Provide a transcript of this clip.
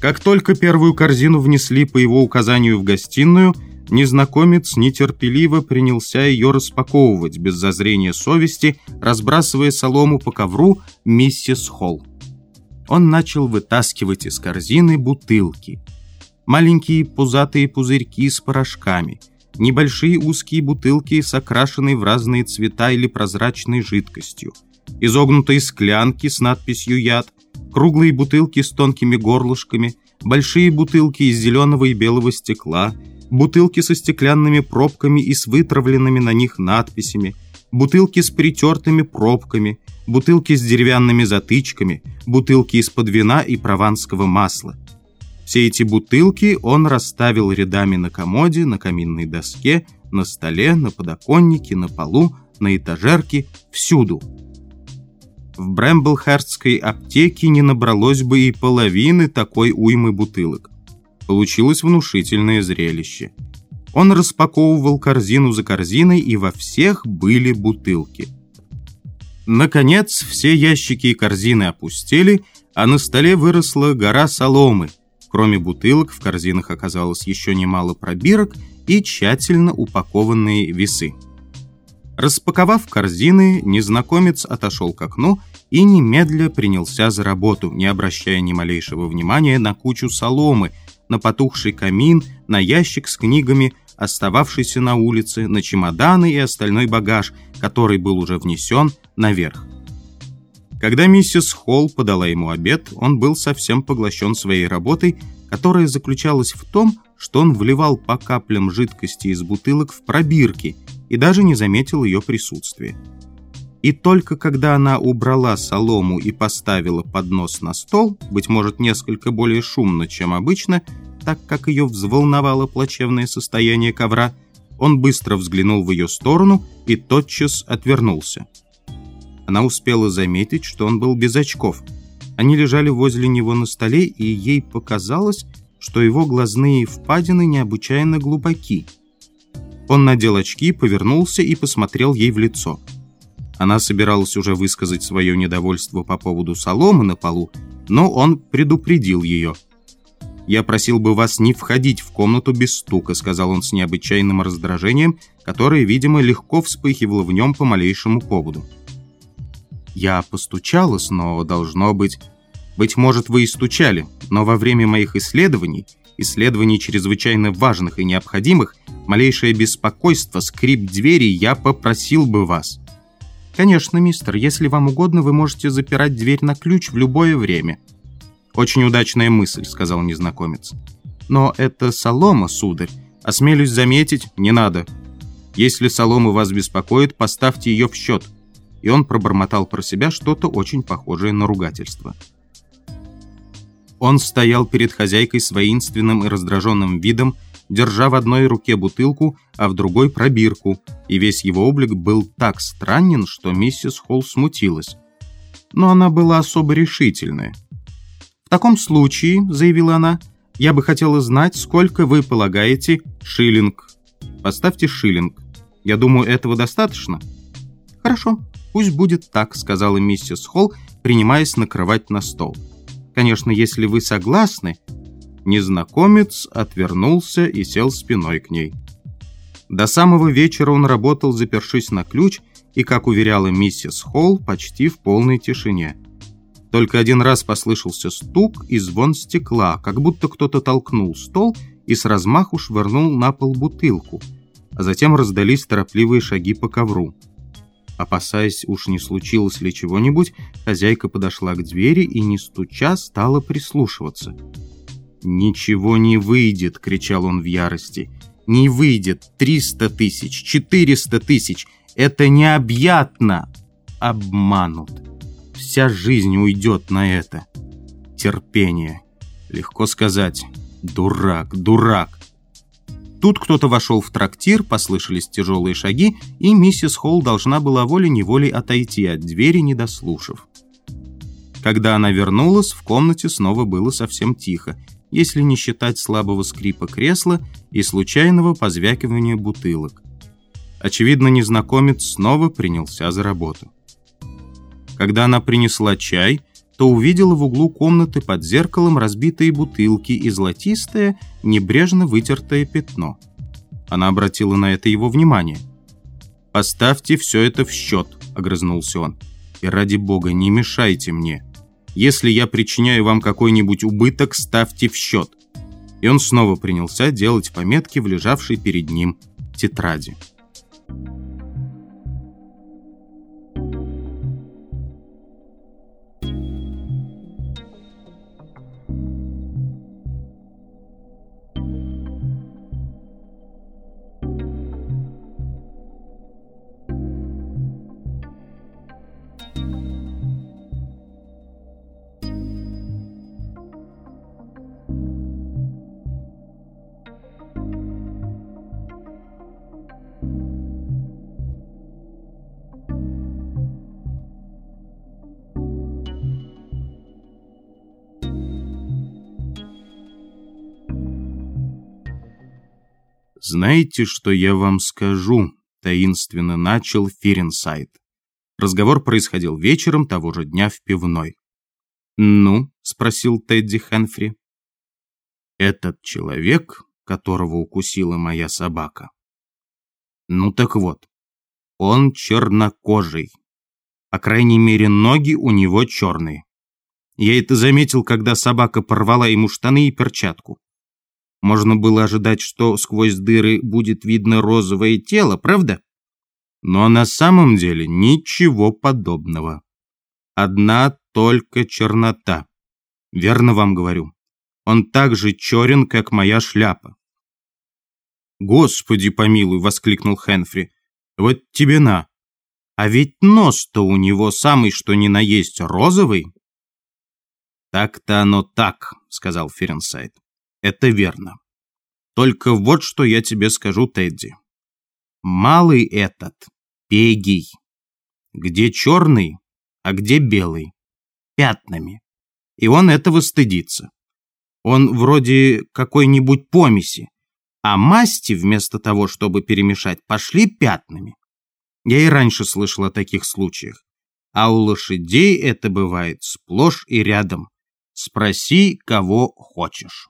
Как только первую корзину внесли по его указанию в гостиную, незнакомец нетерпеливо принялся ее распаковывать без зазрения совести, разбрасывая солому по ковру миссис Холл. Он начал вытаскивать из корзины бутылки. Маленькие пузатые пузырьки с порошками, небольшие узкие бутылки с окрашенной в разные цвета или прозрачной жидкостью, изогнутые склянки с надписью «Яд», круглые бутылки с тонкими горлышками, большие бутылки из зеленого и белого стекла, бутылки со стеклянными пробками и с вытравленными на них надписями, бутылки с притертыми пробками, бутылки с деревянными затычками, бутылки из-под вина и прованского масла. Все эти бутылки он расставил рядами на комоде, на каминной доске, на столе, на подоконнике, на полу, на этажерке, всюду – в Брэмблхерстской аптеке не набралось бы и половины такой уймы бутылок. Получилось внушительное зрелище. Он распаковывал корзину за корзиной, и во всех были бутылки. Наконец, все ящики и корзины опустили, а на столе выросла гора соломы. Кроме бутылок, в корзинах оказалось еще немало пробирок и тщательно упакованные весы. Распаковав корзины, незнакомец отошел к окну и немедля принялся за работу, не обращая ни малейшего внимания на кучу соломы, на потухший камин, на ящик с книгами, остававшийся на улице, на чемоданы и остальной багаж, который был уже внесен наверх. Когда миссис Холл подала ему обед, он был совсем поглощен своей работой, которая заключалась в том, что он вливал по каплям жидкости из бутылок в пробирки – и даже не заметил ее присутствия. И только когда она убрала солому и поставила поднос на стол, быть может, несколько более шумно, чем обычно, так как ее взволновало плачевное состояние ковра, он быстро взглянул в ее сторону и тотчас отвернулся. Она успела заметить, что он был без очков. Они лежали возле него на столе, и ей показалось, что его глазные впадины необычайно глубоки – он надел очки, повернулся и посмотрел ей в лицо. Она собиралась уже высказать свое недовольство по поводу соломы на полу, но он предупредил ее. «Я просил бы вас не входить в комнату без стука», сказал он с необычайным раздражением, которое, видимо, легко вспыхивало в нем по малейшему поводу. «Я постучалась, но, должно быть...» «Быть может, вы и стучали, но во время моих исследований, исследований чрезвычайно важных и необходимых, малейшее беспокойство, скрип двери, я попросил бы вас». «Конечно, мистер, если вам угодно, вы можете запирать дверь на ключ в любое время». «Очень удачная мысль», — сказал незнакомец. «Но это солома, сударь. Осмелюсь заметить, не надо. Если солома вас беспокоит, поставьте ее в счет». И он пробормотал про себя что-то очень похожее на ругательство. Он стоял перед хозяйкой с воинственным и раздраженным видом, держа в одной руке бутылку, а в другой пробирку, и весь его облик был так странен, что миссис Холл смутилась. Но она была особо решительная. «В таком случае», — заявила она, — «я бы хотела знать, сколько вы полагаете шиллинг. Поставьте шиллинг. Я думаю, этого достаточно?» «Хорошо, пусть будет так», — сказала миссис Холл, принимаясь накрывать на стол. «Конечно, если вы согласны, Незнакомец отвернулся и сел спиной к ней. До самого вечера он работал, запершись на ключ, и, как уверяла миссис Холл, почти в полной тишине. Только один раз послышался стук и звон стекла, как будто кто-то толкнул стол и с размаху швырнул на пол бутылку, а затем раздались торопливые шаги по ковру. Опасаясь, уж не случилось ли чего-нибудь, хозяйка подошла к двери и, не стуча, стала прислушиваться – «Ничего не выйдет!» — кричал он в ярости. «Не выйдет! Триста тысяч! Четыреста тысяч! Это необъятно!» Обманут. Вся жизнь уйдет на это. Терпение. Легко сказать. Дурак, дурак. Тут кто-то вошел в трактир, послышались тяжелые шаги, и миссис Холл должна была волей-неволей отойти от двери, не дослушав. Когда она вернулась, в комнате снова было совсем тихо, если не считать слабого скрипа кресла и случайного позвякивания бутылок. Очевидно, незнакомец снова принялся за работу. Когда она принесла чай, то увидела в углу комнаты под зеркалом разбитые бутылки и золотистое, небрежно вытертое пятно. Она обратила на это его внимание. «Поставьте все это в счет», — огрызнулся он. «И ради бога, не мешайте мне. Если я причиняю вам какой-нибудь убыток, ставьте в счет». И он снова принялся делать пометки в лежавшей перед ним тетради. «Знаете, что я вам скажу?» — таинственно начал Фиренсайд. Разговор происходил вечером того же дня в пивной. «Ну?» — спросил Тедди Хенфри. «Этот человек, которого укусила моя собака. Ну так вот, он чернокожий. По крайней мере, ноги у него черные. Я это заметил, когда собака порвала ему штаны и перчатку. Можно было ожидать, что сквозь дыры будет видно розовое тело, правда? Но на самом деле ничего подобного. Одна только чернота. Верно вам говорю. Он так же черен, как моя шляпа. «Господи помилуй!» — воскликнул Хенфри. «Вот тебе на! А ведь нос-то у него самый что ни на есть розовый!» «Так-то оно так», — сказал Ференсайд. Это верно. Только вот что я тебе скажу, Тедди. Малый этот, пегий. Где черный, а где белый. Пятнами. И он этого стыдится. Он вроде какой-нибудь помеси. А масти вместо того, чтобы перемешать, пошли пятнами. Я и раньше слышал о таких случаях. А у лошадей это бывает сплошь и рядом. Спроси, кого хочешь.